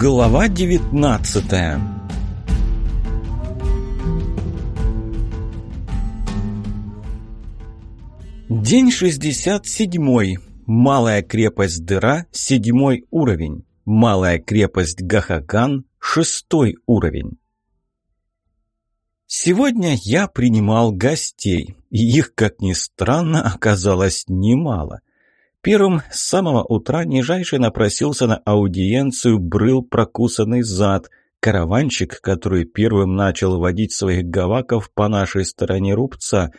Глава 19 День 67. Малая крепость Дыра, седьмой уровень. Малая крепость Гахакан, шестой уровень. Сегодня я принимал гостей, и их, как ни странно, оказалось немало. Первым с самого утра нижайший напросился на аудиенцию брыл прокусанный зад, караванчик, который первым начал водить своих гаваков по нашей стороне рубца.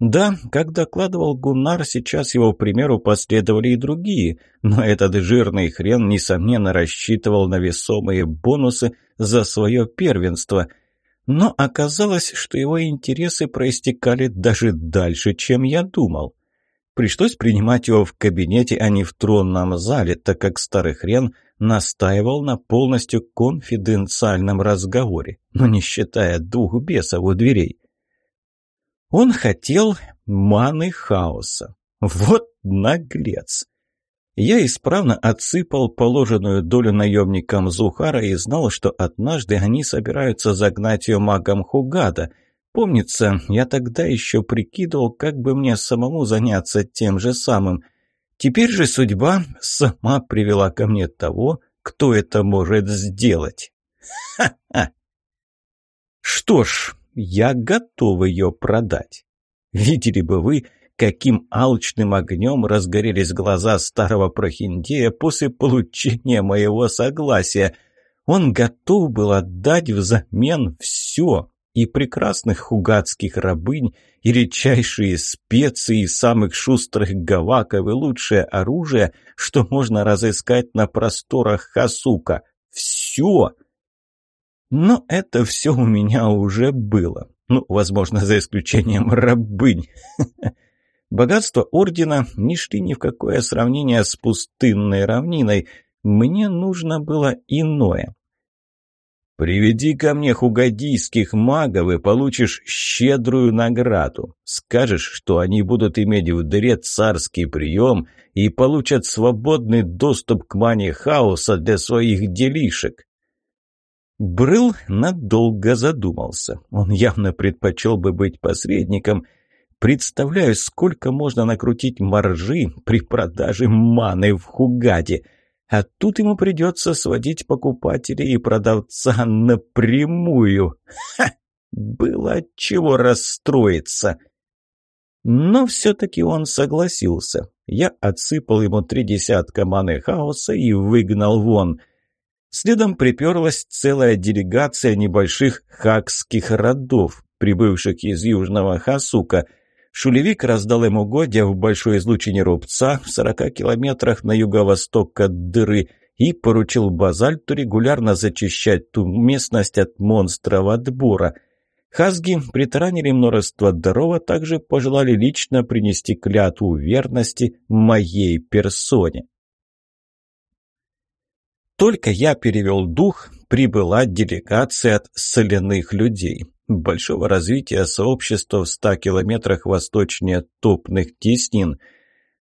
Да, как докладывал Гуннар, сейчас его примеру последовали и другие, но этот жирный хрен, несомненно, рассчитывал на весомые бонусы за свое первенство – но оказалось, что его интересы проистекали даже дальше, чем я думал. Пришлось принимать его в кабинете, а не в тронном зале, так как старый хрен настаивал на полностью конфиденциальном разговоре, но не считая двух бесов у дверей. Он хотел маны хаоса. Вот наглец! Я исправно отсыпал положенную долю наемникам Зухара и знал, что однажды они собираются загнать ее магом Хугада. Помнится, я тогда еще прикидывал, как бы мне самому заняться тем же самым. Теперь же судьба сама привела ко мне того, кто это может сделать. Ха-ха! Что ж, я готов ее продать. Видели бы вы, каким алчным огнем разгорелись глаза старого прохиндея после получения моего согласия. Он готов был отдать взамен все, и прекрасных хугатских рабынь, и редчайшие специи, и самых шустрых гаваков, и лучшее оружие, что можно разыскать на просторах Хасука. Все! Но это все у меня уже было. Ну, возможно, за исключением рабынь. Богатства ордена не шли ни в какое сравнение с пустынной равниной. Мне нужно было иное. «Приведи ко мне хугадийских магов и получишь щедрую награду. Скажешь, что они будут иметь в дыре царский прием и получат свободный доступ к мане хаоса для своих делишек». Брыл надолго задумался. Он явно предпочел бы быть посредником – Представляю, сколько можно накрутить маржи при продаже маны в Хугаде. А тут ему придется сводить покупателей и продавца напрямую. Ха! Было чего расстроиться. Но все-таки он согласился. Я отсыпал ему три десятка маны хаоса и выгнал вон. Следом приперлась целая делегация небольших хакских родов, прибывших из Южного Хасука – Шулевик раздал ему угодья в большой излучине рубца в 40 километрах на юго-восток от дыры и поручил базальту регулярно зачищать ту местность от монстров отбора. Хазги притаранили множество даров, также пожелали лично принести клятву верности моей персоне. Только я перевел дух, прибыла делегация от соляных людей большого развития сообщества в ста километрах восточнее топных теснин.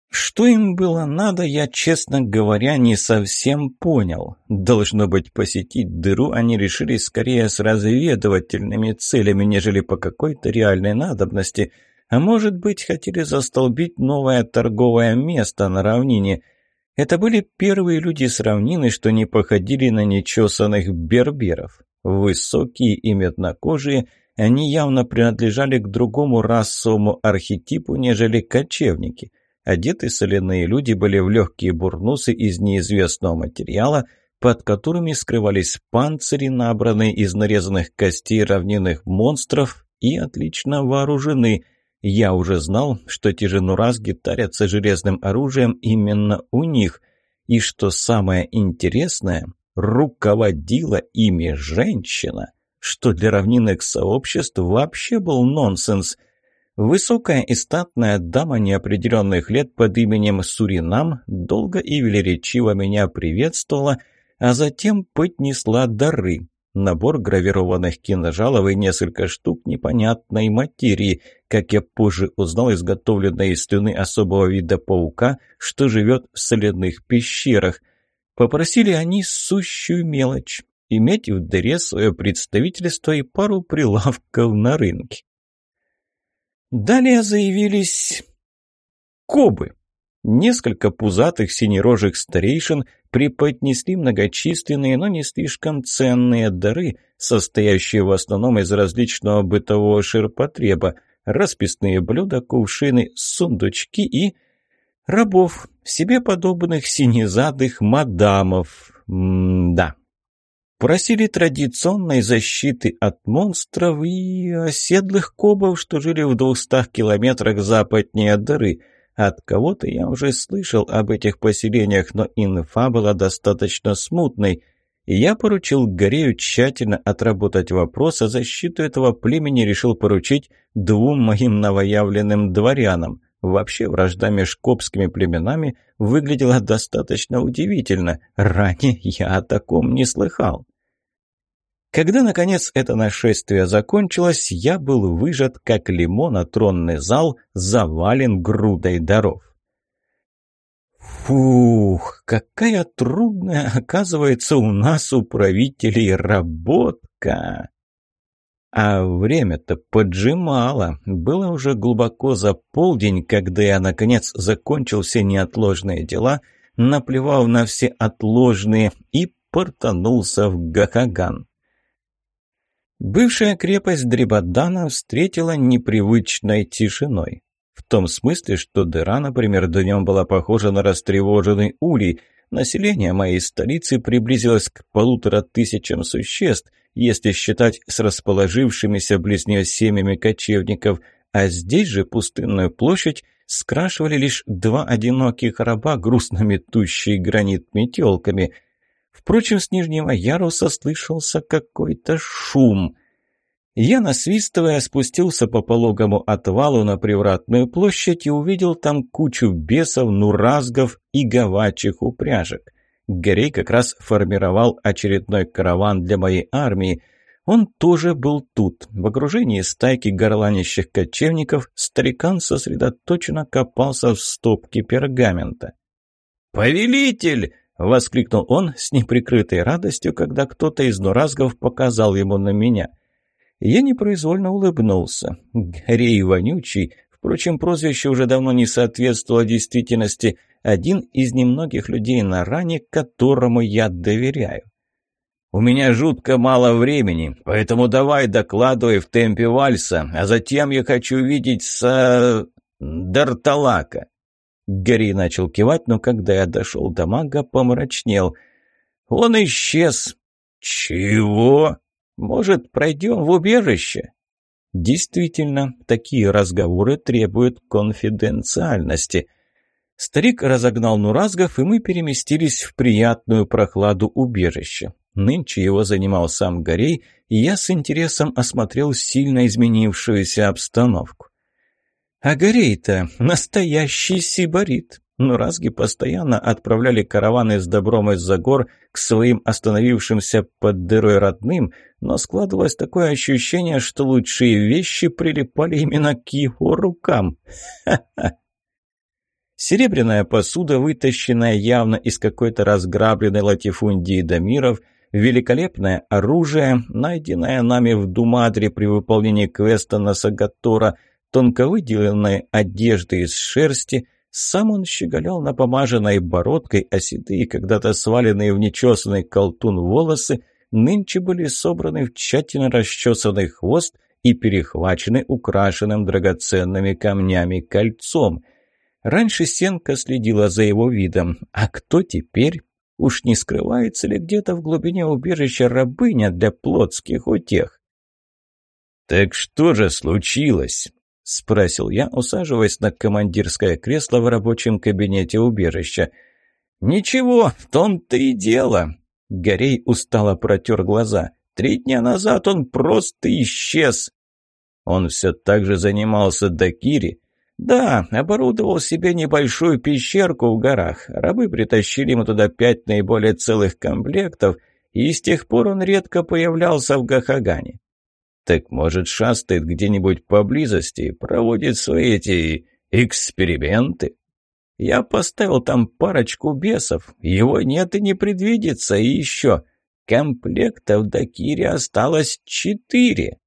Что им было надо, я, честно говоря, не совсем понял. Должно быть, посетить дыру они решили скорее с разведывательными целями, нежели по какой-то реальной надобности. А может быть, хотели застолбить новое торговое место на равнине – это были первые люди с равнины, что не походили на нечесанных берберов. Высокие и меднокожие, они явно принадлежали к другому расовому архетипу, нежели кочевники. Одеты соляные люди были в легкие бурнусы из неизвестного материала, под которыми скрывались панцири, набранные из нарезанных костей равнинных монстров, и отлично вооружены. Я уже знал, что те же нуразги тарятся железным оружием именно у них. И что самое интересное, руководила ими женщина, что для равнинных сообществ вообще был нонсенс. Высокая и статная дама неопределенных лет под именем Суринам долго и велеречиво меня приветствовала, а затем поднесла дары. Набор гравированных кинжалов и несколько штук непонятной материи, как я позже узнал, изготовленной из слюны особого вида паука, что живет в соляных пещерах – Попросили они сущую мелочь – иметь в дыре свое представительство и пару прилавков на рынке. Далее заявились кобы. Несколько пузатых синерожих старейшин преподнесли многочисленные, но не слишком ценные дары, состоящие в основном из различного бытового ширпотреба, расписные блюда, кувшины, сундучки и рабов, себе подобных синезадых мадамов. М-да. Просили традиционной защиты от монстров и оседлых кобов, что жили в двухстах километрах западнее дыры. От кого-то я уже слышал об этих поселениях, но инфа была достаточно смутной. И я поручил Горею тщательно отработать вопрос, а защиту этого племени решил поручить двум моим новоявленным дворянам. Вообще, вражда между копскими племенами выглядела достаточно удивительно. Ранее я о таком не слыхал. Когда, наконец, это нашествие закончилось, я был выжат, как лимон, а тронный зал завален грудой даров. Фух, какая трудная, оказывается, у нас, у правителей, работка! А время-то поджимало. Было уже глубоко за полдень, когда я, наконец, закончил все неотложные дела, наплевав на все отложные и портанулся в Гахаган. Бывшая крепость Дрибадана встретила непривычной тишиной. В том смысле, что дыра, например, днем была похожа на растревоженный улей. Население моей столицы приблизилось к полутора тысячам существ – если считать с расположившимися близ нее семьями кочевников, а здесь же пустынную площадь скрашивали лишь два одиноких раба, грустно метущие гранит метелками. Впрочем, с нижнего яруса слышался какой-то шум. Я, насвистывая, спустился по пологому отвалу на привратную площадь и увидел там кучу бесов, нуразгов и гавачих упряжек. Горей как раз формировал очередной караван для моей армии. Он тоже был тут. В окружении стайки горланящих кочевников старикан сосредоточенно копался в стопке пергамента. «Повелитель!» — воскликнул он с неприкрытой радостью, когда кто-то из нуразгов показал ему на меня. Я непроизвольно улыбнулся. Горей вонючий, впрочем, прозвище уже давно не соответствовало действительности — один из немногих людей на ране, которому я доверяю. «У меня жутко мало времени, поэтому давай докладывай в темпе вальса, а затем я хочу видеть с... Дарталака». Гарри начал кивать, но когда я дошел до мага, помрачнел. «Он исчез». «Чего? Может, пройдем в убежище?» Действительно, такие разговоры требуют конфиденциальности. Старик разогнал Нуразгов, и мы переместились в приятную прохладу убежища. Нынче его занимал сам Горей, и я с интересом осмотрел сильно изменившуюся обстановку. А Горей-то настоящий сибарит. Нуразги постоянно отправляли караваны с добром из-за гор к своим остановившимся под дырой родным, но складывалось такое ощущение, что лучшие вещи прилипали именно к его рукам. Ха-ха! Серебряная посуда, вытащенная явно из какой-то разграбленной латифундии Дамиров, великолепное оружие, найденное нами в Думадре при выполнении квеста на Сагатора, тонко выделенные одежды из шерсти, сам он щеголял напомаженной бородкой, а седые, когда-то сваленные в нечесанный колтун волосы, нынче были собраны в тщательно расчесанный хвост и перехвачены украшенным драгоценными камнями кольцом – Раньше Сенка следила за его видом. А кто теперь? Уж не скрывается ли где-то в глубине убежища рабыня для плотских утех? «Так что же случилось?» — спросил я, усаживаясь на командирское кресло в рабочем кабинете убежища. «Ничего, в том-то и дело». Горей устало протер глаза. «Три дня назад он просто исчез». Он все так же занимался Дакири, «Да, оборудовал себе небольшую пещерку в горах. Рабы притащили ему туда пять наиболее целых комплектов, и с тех пор он редко появлялся в Гахагане. Так, может, шастает где-нибудь поблизости, проводит свои эти эксперименты?» Я поставил там парочку бесов, его нет и не предвидится, и еще комплектов до Кири осталось четыре.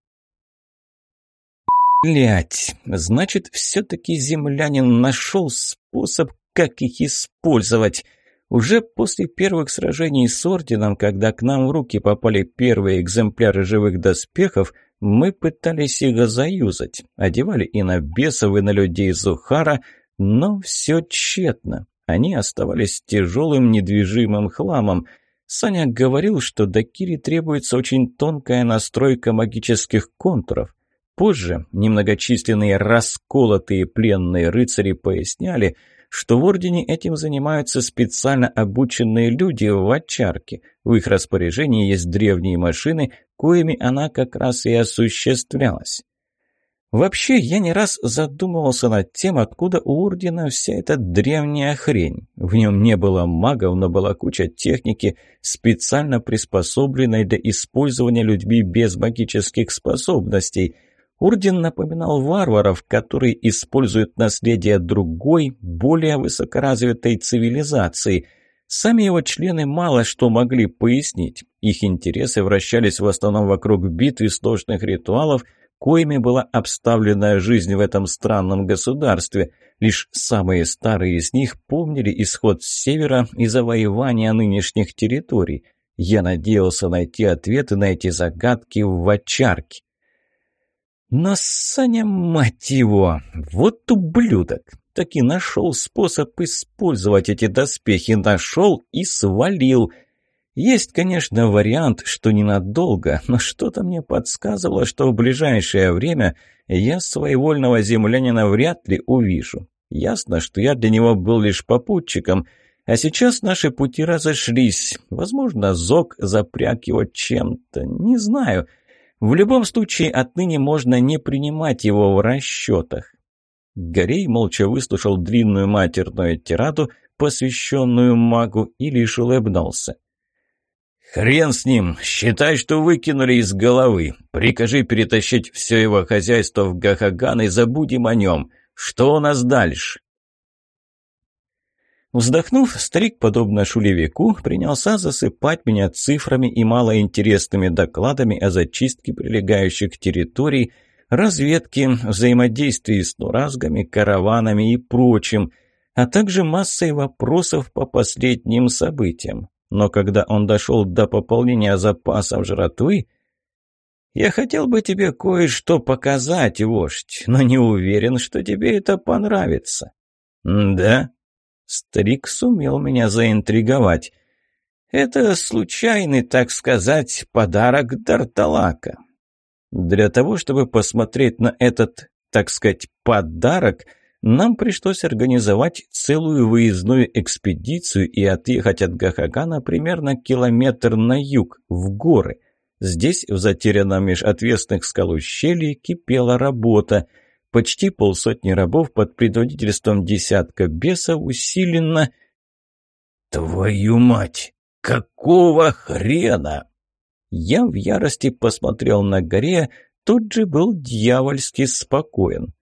Блять, значит, все-таки землянин нашел способ, как их использовать. Уже после первых сражений с Орденом, когда к нам в руки попали первые экземпляры живых доспехов, мы пытались их заюзать, одевали и на бесов, и на людей Зухара, но все тщетно. Они оставались тяжелым недвижимым хламом. Саня говорил, что до Кири требуется очень тонкая настройка магических контуров. Позже немногочисленные расколотые пленные рыцари поясняли, что в Ордене этим занимаются специально обученные люди в очарке. В их распоряжении есть древние машины, коими она как раз и осуществлялась. Вообще, я не раз задумывался над тем, откуда у Ордена вся эта древняя хрень. В нем не было магов, но была куча техники, специально приспособленной для использования людьми без магических способностей – Орден напоминал варваров, которые используют наследие другой, более высокоразвитой цивилизации. Сами его члены мало что могли пояснить. Их интересы вращались в основном вокруг битв и сложных ритуалов, коими была обставлена жизнь в этом странном государстве. Лишь самые старые из них помнили исход с севера и завоевания нынешних территорий. Я надеялся найти ответы на эти загадки в Вачарке. Но Саня, мать его, вот ублюдок, так и нашел способ использовать эти доспехи, нашел и свалил. Есть, конечно, вариант, что ненадолго, но что-то мне подсказывало, что в ближайшее время я своевольного землянина вряд ли увижу. Ясно, что я для него был лишь попутчиком, а сейчас наши пути разошлись. Возможно, Зок запряг его чем-то, не знаю — в любом случае, отныне можно не принимать его в расчетах. Горей молча выслушал длинную матерную тираду, посвященную магу, и лишь улыбнулся. «Хрен с ним! Считай, что выкинули из головы. Прикажи перетащить все его хозяйство в Гахаган и забудем о нем. Что у нас дальше?» Вздохнув, старик, подобно шулевику, принялся засыпать меня цифрами и малоинтересными докладами о зачистке прилегающих территорий, разведке, взаимодействии с нуразгами, караванами и прочим, а также массой вопросов по последним событиям. Но когда он дошел до пополнения запасов жратвы, «Я хотел бы тебе кое-что показать, вождь, но не уверен, что тебе это понравится». «Да?» Старик сумел меня заинтриговать. Это случайный, так сказать, подарок Дарталака. Для того, чтобы посмотреть на этот, так сказать, подарок, нам пришлось организовать целую выездную экспедицию и отъехать от Гахагана примерно километр на юг, в горы. Здесь, в затерянном меж отвесных скал ущелье, кипела работа – Почти полсотни рабов под предводительством десятка бесов усиленно... «Твою мать! Какого хрена?» Я в ярости посмотрел на горе, тут же был дьявольски спокоен.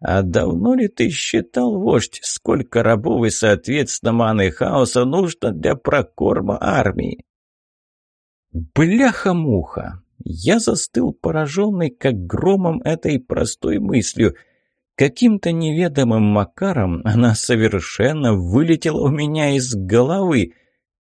«А давно ли ты считал, вождь, сколько рабов и, соответственно, маны хаоса нужно для прокорма армии?» «Бляха-муха! Я застыл пораженный, как громом этой простой мыслью. Каким-то неведомым макаром она совершенно вылетела у меня из головы.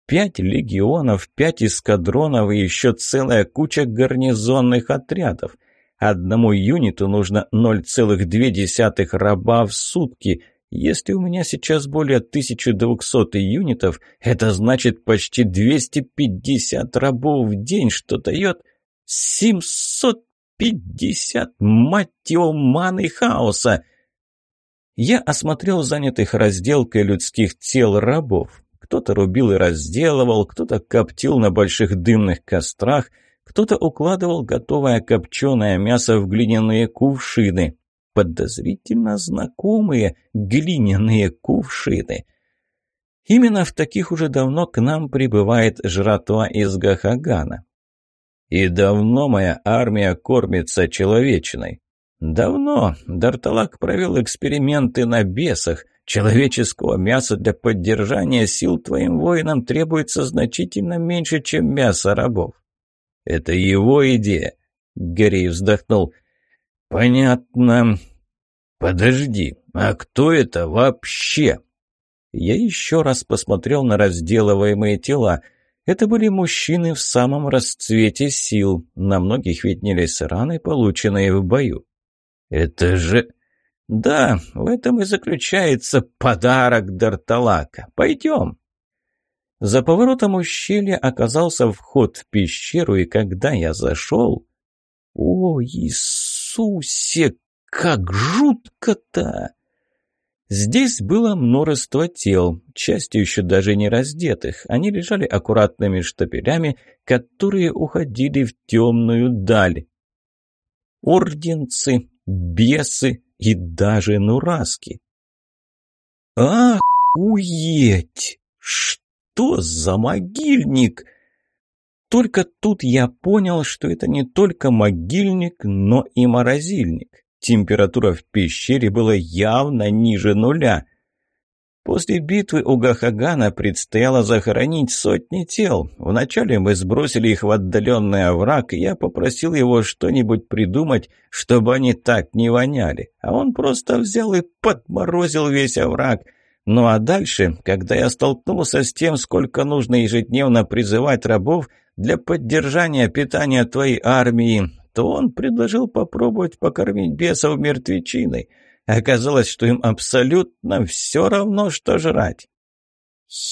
Пять легионов, пять эскадронов и еще целая куча гарнизонных отрядов. Одному юниту нужно 0,2 раба в сутки. Если у меня сейчас более 1200 юнитов, это значит почти 250 рабов в день, что дает Семьсот пятьдесят, мать его, маны хаоса! Я осмотрел занятых разделкой людских тел рабов. Кто-то рубил и разделывал, кто-то коптил на больших дымных кострах, кто-то укладывал готовое копченое мясо в глиняные кувшины. Подозрительно знакомые глиняные кувшины. Именно в таких уже давно к нам прибывает жратва из Гахагана. И давно моя армия кормится человечиной. Давно Дарталак провел эксперименты на бесах, Человеческого мяса для поддержания сил твоим воинам требуется значительно меньше, чем мясо рабов. Это его идея. Гэрри вздохнул. Понятно. Подожди, а кто это вообще? Я еще раз посмотрел на разделываемые тела. Это были мужчины в самом расцвете сил. На многих виднелись раны, полученные в бою. Это же... «Да, в этом и заключается подарок Дарталака. Пойдем». За поворотом ущелья оказался вход в пещеру, и когда я зашел... О, Иисусе, как жутко-то! Здесь было множество тел, частью еще даже не раздетых. Они лежали аккуратными штапелями, которые уходили в темную даль. Орденцы, бесы, и даже нураски. «Охуеть! Что за могильник?» Только тут я понял, что это не только могильник, но и морозильник. Температура в пещере была явно ниже нуля – После битвы у Гахагана предстояло захоронить сотни тел. Вначале мы сбросили их в отдаленный овраг, и я попросил его что-нибудь придумать, чтобы они так не воняли. А он просто взял и подморозил весь овраг. Ну а дальше, когда я столкнулся с тем, сколько нужно ежедневно призывать рабов для поддержания питания твоей армии, то он предложил попробовать покормить бесов мертвечиной – Оказалось, что им абсолютно все равно, что жрать.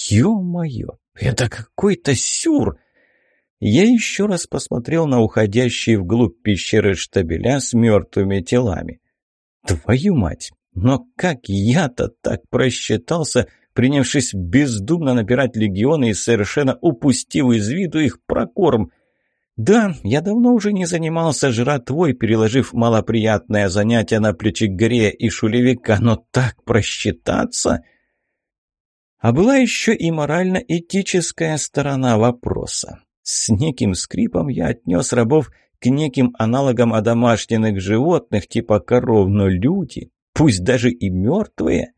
Ё-моё, это какой-то сюр! Я еще раз посмотрел на уходящие вглубь пещеры штабеля с мертвыми телами. Твою мать! Но как я-то так просчитался, принявшись бездумно набирать легионы и совершенно упустив из виду их прокорм — да, я давно уже не занимался жратвой, переложив малоприятное занятие на плечи Грея и Шулевика, но так просчитаться... А была еще и морально-этическая сторона вопроса. С неким скрипом я отнес рабов к неким аналогам одомашненных животных, типа коров, но люди, пусть даже и мертвые...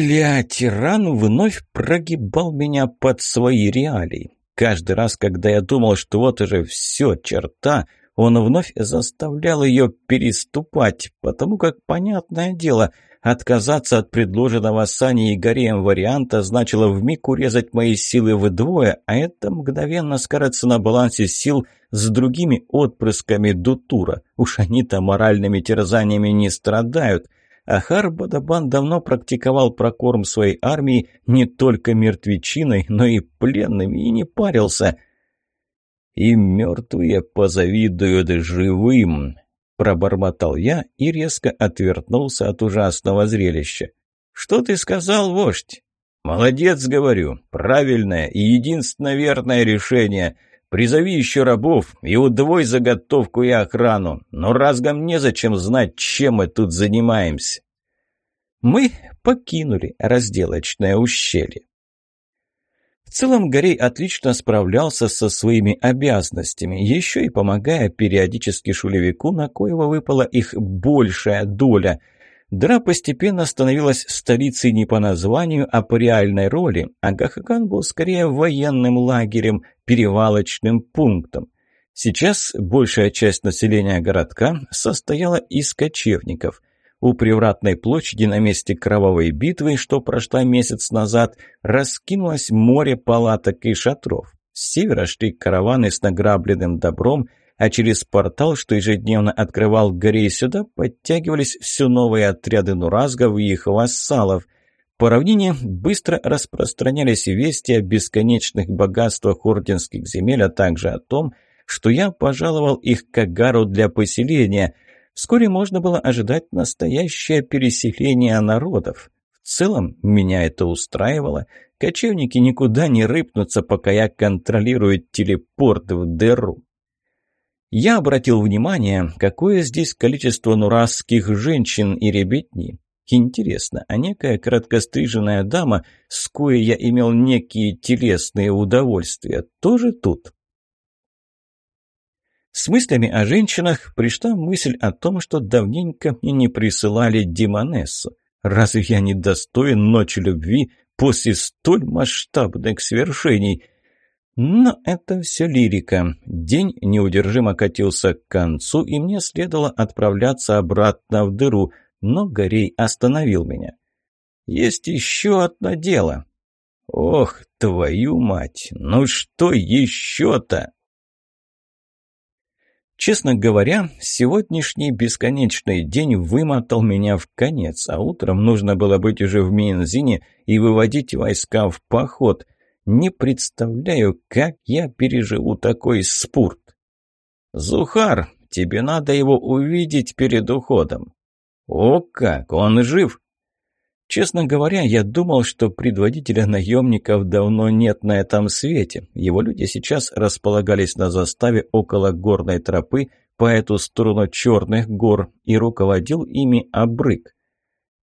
Бля, тиран вновь прогибал меня под свои реалии. Каждый раз, когда я думал, что вот уже все, черта, он вновь заставлял ее переступать, потому как, понятное дело, отказаться от предложенного Саней и Гореем варианта значило вмиг урезать мои силы вдвое, а это мгновенно скажется на балансе сил с другими отпрысками Дутура. Уж они-то моральными терзаниями не страдают – Ахар Бадабан давно практиковал прокорм своей армии не только мертвечиной, но и пленными, и не парился. «И мертвые позавидуют живым», — пробормотал я и резко отвернулся от ужасного зрелища. «Что ты сказал, вождь?» «Молодец, говорю, правильное и единственно верное решение». Призови еще рабов и удвой заготовку и охрану, но разгом незачем знать, чем мы тут занимаемся. Мы покинули разделочное ущелье. В целом Горей отлично справлялся со своими обязанностями, еще и помогая периодически шулевику, на коего выпала их большая доля – Дра постепенно становилась столицей не по названию, а по реальной роли, а Гахакан был скорее военным лагерем, перевалочным пунктом. Сейчас большая часть населения городка состояла из кочевников. У привратной площади на месте кровавой битвы, что прошла месяц назад, раскинулось море палаток и шатров. С севера шли караваны с награбленным добром – а через портал, что ежедневно открывал Горей сюда, подтягивались все новые отряды нуразгов и их вассалов. По равнине быстро распространялись вести о бесконечных богатствах орденских земель, а также о том, что я пожаловал их к Агару для поселения. Вскоре можно было ожидать настоящее переселение народов. В целом, меня это устраивало. Кочевники никуда не рыпнутся, пока я контролирую телепорт в дыру. Я обратил внимание, какое здесь количество нурасских женщин и ребятни. Интересно, а некая краткостриженная дама, с коей я имел некие телесные удовольствия, тоже тут? С мыслями о женщинах пришла мысль о том, что давненько мне не присылали Димонессу. Разве я не достоин ночи любви после столь масштабных свершений? Но это все лирика. День неудержимо катился к концу, и мне следовало отправляться обратно в дыру, но Горей остановил меня. «Есть еще одно дело». «Ох, твою мать! Ну что еще-то?» Честно говоря, сегодняшний бесконечный день вымотал меня в конец, а утром нужно было быть уже в Минзине и выводить войска в поход. Не представляю, как я переживу такой спорт. «Зухар, тебе надо его увидеть перед уходом». «О как, он жив!» Честно говоря, я думал, что предводителя наемников давно нет на этом свете. Его люди сейчас располагались на заставе около горной тропы по эту сторону черных гор и руководил ими Абрык.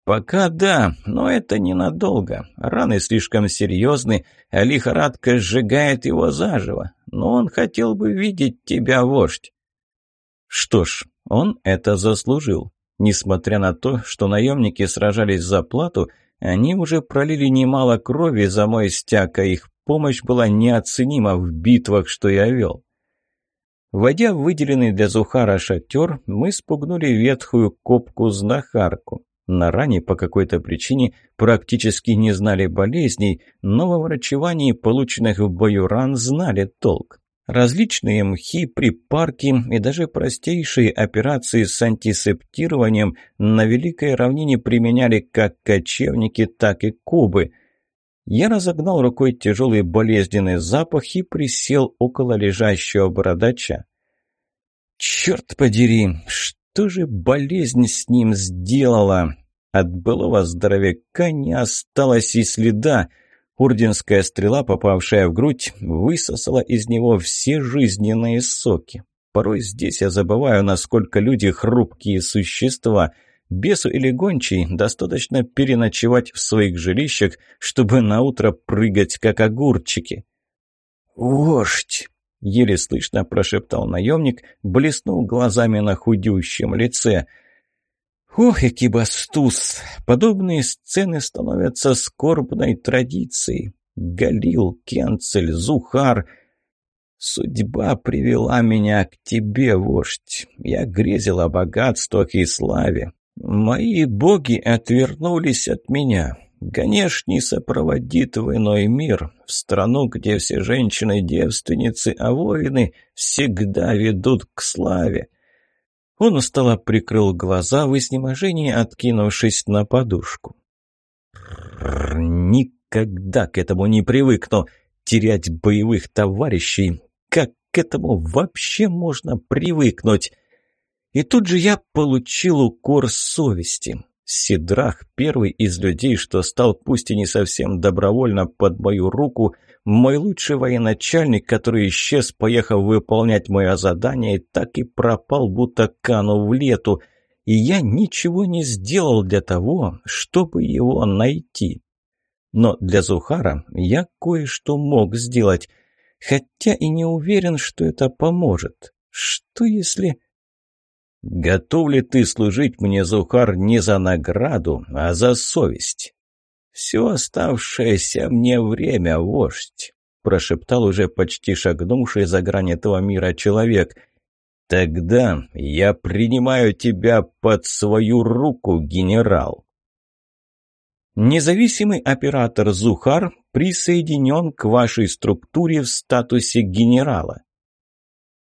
«Пока да, но это ненадолго. Раны слишком серьезны, а лихорадка сжигает его заживо. Но он хотел бы видеть тебя, вождь». Что ж, он это заслужил. Несмотря на то, что наемники сражались за плату, они уже пролили немало крови за мой стяг, а их помощь была неоценима в битвах, что я вел. Войдя в выделенный для Зухара шатер, мы спугнули ветхую копку-знахарку. На ране по какой-то причине практически не знали болезней, но во врачевании полученных в бою ран знали толк. Различные мхи, припарки и даже простейшие операции с антисептированием на Великой равнине применяли как кочевники, так и кубы. Я разогнал рукой тяжелый болезненный запах и присел около лежащего бородача. «Черт подери, что же болезнь с ним сделала?» От былого здоровяка не осталось и следа — Урдинская стрела, попавшая в грудь, высосала из него все жизненные соки. Порой здесь я забываю, насколько люди хрупкие существа. Бесу или гончей достаточно переночевать в своих жилищах, чтобы наутро прыгать, как огурчики. «Вождь!» — еле слышно прошептал наемник, блеснул глазами на худющем лице — Ох, экибастуз! Подобные сцены становятся скорбной традицией. Галил, Кенцель, Зухар. Судьба привела меня к тебе, вождь. Я грезил о богатствах и славе. Мои боги отвернулись от меня. Ганеш не сопроводит в иной мир, в страну, где все женщины девственницы, а воины всегда ведут к славе. Он устало прикрыл глаза в изнеможении, откинувшись на подушку. «Никогда к этому не привыкну! Терять боевых товарищей! Как к этому вообще можно привыкнуть?» И тут же я получил укор совести. Сидрах, первый из людей, что стал пусть и не совсем добровольно под мою руку, мой лучший военачальник, который исчез, поехав выполнять мое задание, так и пропал, будто канул в лету, и я ничего не сделал для того, чтобы его найти. Но для Зухара я кое-что мог сделать, хотя и не уверен, что это поможет. Что если... «Готов ли ты служить мне, Зухар, не за награду, а за совесть?» «Все оставшееся мне время, вождь», — прошептал уже почти шагнувший за грань этого мира человек. «Тогда я принимаю тебя под свою руку, генерал». Независимый оператор Зухар присоединен к вашей структуре в статусе генерала.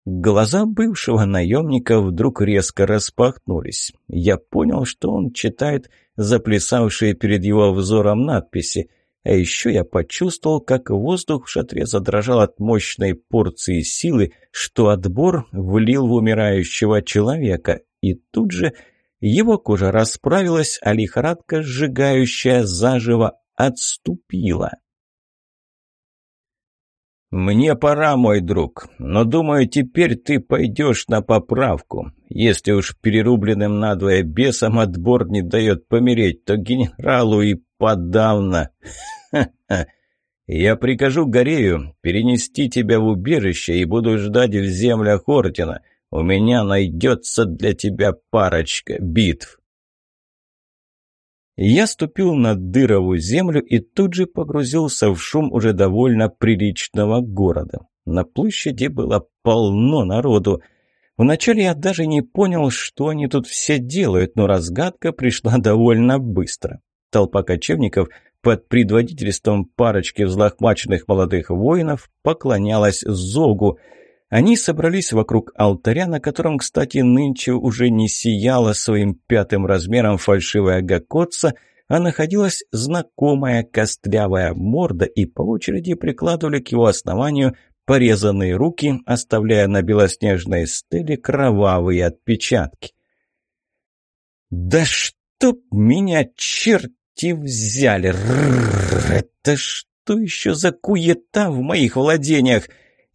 Глаза бывшего наемника вдруг резко распахнулись. Я понял, что он читает заплясавшие перед его взором надписи. А еще я почувствовал, как воздух в шатре задрожал от мощной порции силы, что отбор влил в умирающего человека. И тут же его кожа расправилась, а лихорадка, сжигающая заживо, отступила. «Мне пора, мой друг, но, думаю, теперь ты пойдешь на поправку. Если уж перерубленным надвое бесом отбор не дает помереть, то генералу и подавно. Я прикажу Горею перенести тебя в убежище и буду ждать в землях Ордена. У меня найдется для тебя парочка битв». Я ступил на дыровую землю и тут же погрузился в шум уже довольно приличного города. На площади было полно народу. Вначале я даже не понял, что они тут все делают, но разгадка пришла довольно быстро. Толпа кочевников под предводительством парочки взлохмаченных молодых воинов поклонялась Зогу. Они собрались вокруг алтаря, на котором, кстати, нынче уже не сияла своим пятым размером фальшивая гакотца, а находилась знакомая костлявая морда и по очереди прикладывали к его основанию порезанные руки, оставляя на белоснежной стеле кровавые отпечатки. «Да чтоб меня черти взяли! Это что еще за куета в моих владениях?»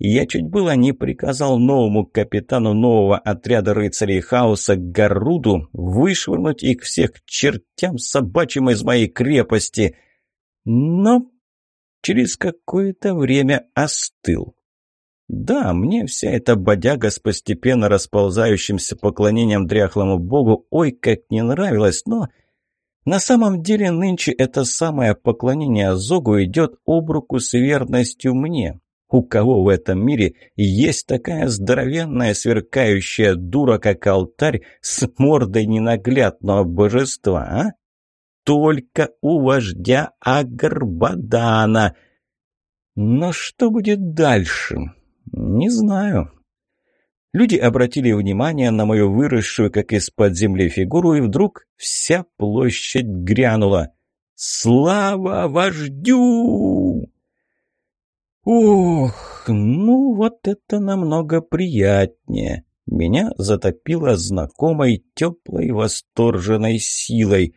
Я чуть было не приказал новому капитану нового отряда рыцарей хаоса Гаруду вышвырнуть их всех к чертям собачьим из моей крепости. Но через какое-то время остыл. Да, мне вся эта бодяга с постепенно расползающимся поклонением дряхлому богу ой как не нравилась, но... На самом деле нынче это самое поклонение Зогу идет об руку с верностью мне, у кого в этом мире есть такая здоровенная сверкающая дура, как алтарь, с мордой ненаглядного божества, а? Только у вождя Агарбадана. Но что будет дальше? Не знаю. Люди обратили внимание на мою выросшую, как из-под земли, фигуру, и вдруг вся площадь грянула. «Слава вождю!» Ох, ну вот это намного приятнее. Меня затопило знакомой, теплой, восторженной силой.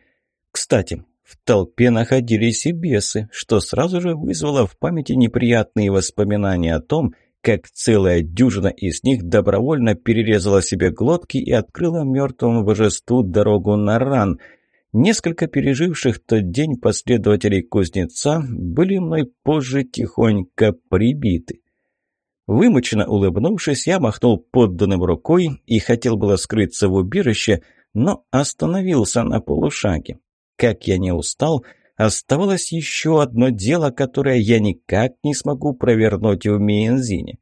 Кстати, в толпе находились и бесы, что сразу же вызвало в памяти неприятные воспоминания о том, как целая дюжина из них добровольно перерезала себе глотки и открыла мертвому божеству дорогу на ран — Несколько переживших тот день последователей кузнеца были мной позже тихонько прибиты. Вымученно улыбнувшись, я махнул подданным рукой и хотел было скрыться в убежище, но остановился на полушаге. Как я не устал, оставалось еще одно дело, которое я никак не смогу провернуть в Миензине.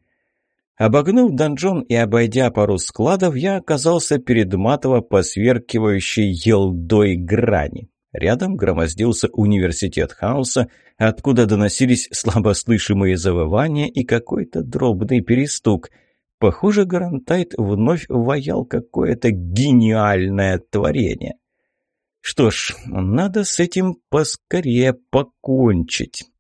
Обогнув донжон и обойдя пару складов, я оказался перед матово посверкивающей елдой грани. Рядом громоздился университет хаоса, откуда доносились слабослышимые завывания и какой-то дробный перестук. Похоже, Гарантайт вновь ваял какое-то гениальное творение. Что ж, надо с этим поскорее покончить.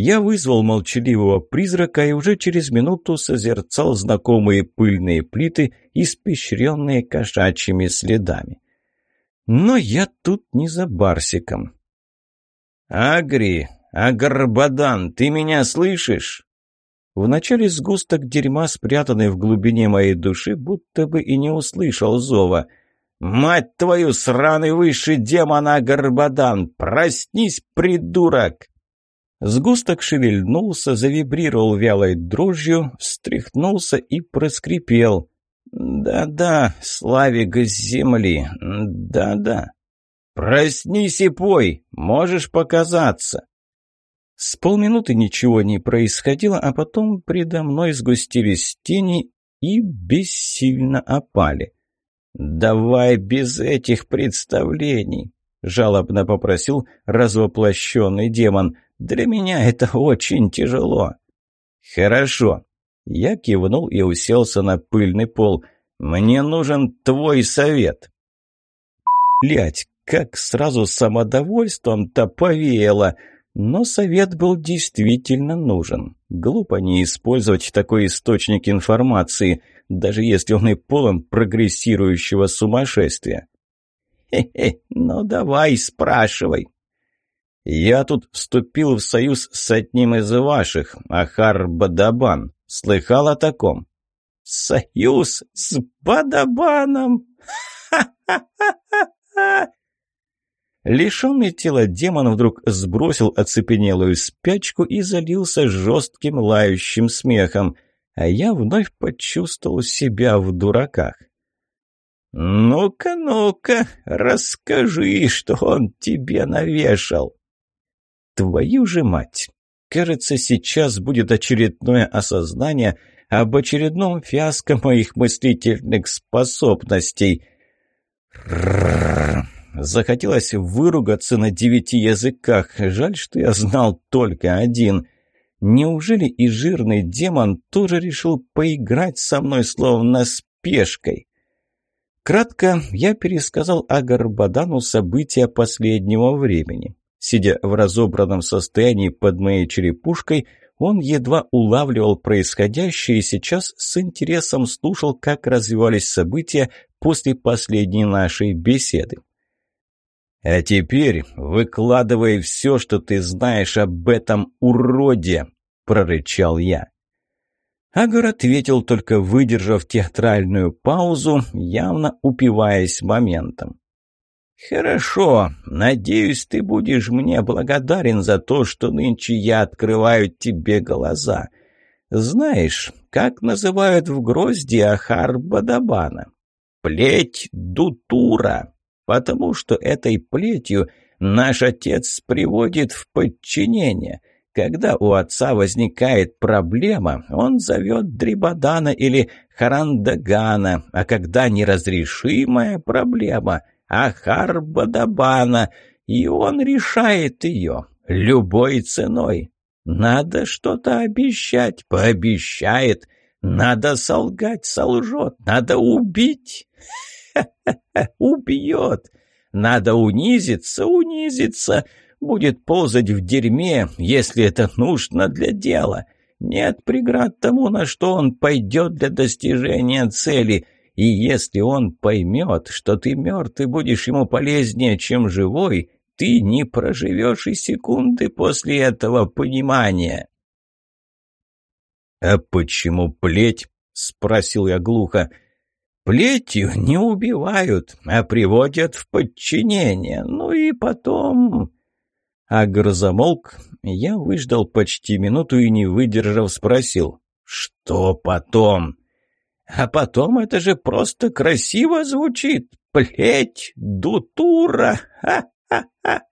Я вызвал молчаливого призрака и уже через минуту созерцал знакомые пыльные плиты, испещренные кошачьими следами. Но я тут не за Барсиком. «Агри, Агарбадан, ты меня слышишь?» Вначале сгусток дерьма, спрятанный в глубине моей души, будто бы и не услышал зова. «Мать твою, сраный высший демон Агарбадан! Проснись, придурок!» Сгусток шевельнулся, завибрировал вялой дрожью, встряхнулся и проскрипел. «Да-да, Славик с земли, да-да. Проснись и пой, можешь показаться». С полминуты ничего не происходило, а потом предо мной сгустились тени и бессильно опали. «Давай без этих представлений», — жалобно попросил развоплощенный демон — для меня это очень тяжело». «Хорошо». Я кивнул и уселся на пыльный пол. «Мне нужен твой совет». Блять, как сразу самодовольством-то повеяло. Но совет был действительно нужен. Глупо не использовать такой источник информации, даже если он и полон прогрессирующего сумасшествия. «Хе-хе, ну давай, спрашивай», «Я тут вступил в союз с одним из ваших, Ахар Бадабан. Слыхал о таком?» «Союз с Бадабаном? Ха-ха-ха-ха!» Лишенный тела демон вдруг сбросил оцепенелую спячку и залился жестким лающим смехом, а я вновь почувствовал себя в дураках. «Ну-ка, ну-ка, расскажи, что он тебе навешал!» «Твою же мать! Кажется, сейчас будет очередное осознание об очередном фиаско моих мыслительных способностей. Захотелось выругаться на девяти языках. Жаль, что я знал только один. Неужели и жирный демон тоже решил поиграть со мной словно с пешкой? Кратко я пересказал Агарбадану события последнего времени. Сидя в разобранном состоянии под моей черепушкой, он едва улавливал происходящее и сейчас с интересом слушал, как развивались события после последней нашей беседы. «А теперь выкладывай все, что ты знаешь об этом уроде!» – прорычал я. Агар ответил, только выдержав театральную паузу, явно упиваясь моментом. «Хорошо. Надеюсь, ты будешь мне благодарен за то, что нынче я открываю тебе глаза. Знаешь, как называют в грозди Ахар Бадабана? Плеть Дутура, потому что этой плетью наш отец приводит в подчинение». Когда у отца возникает проблема, он зовет Дрибадана или Харандагана, а когда неразрешимая проблема – Ахар Бадабана, и он решает ее любой ценой. Надо что-то обещать, пообещает. Надо солгать, солжет. Надо убить, убьет. Надо унизиться, унизиться. Будет ползать в дерьме, если это нужно для дела. Нет преград тому, на что он пойдет для достижения цели — и если он поймет, что ты мертв и будешь ему полезнее, чем живой, ты не проживешь и секунды после этого понимания. «А почему плеть?» — спросил я глухо. «Плетью не убивают, а приводят в подчинение. Ну и потом...» Агр замолк. Я выждал почти минуту и, не выдержав, спросил. «Что потом?» А потом это же просто красиво звучит. Плеть, дутура, ха-ха-ха-ха.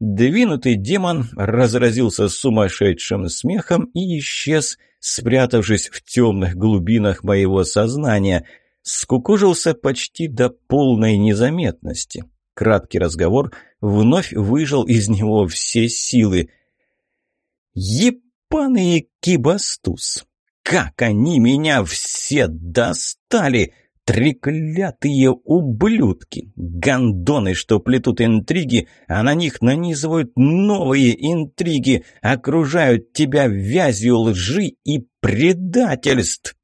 Двинутый демон разразился сумасшедшим смехом и исчез, спрятавшись в темных глубинах моего сознания. Скукожился почти до полной незаметности. Краткий разговор вновь выжил из него все силы. «Ебаный кибастус! Как они меня все достали! Треклятые ублюдки! Гондоны, что плетут интриги, а на них нанизывают новые интриги, окружают тебя вязью лжи и предательств!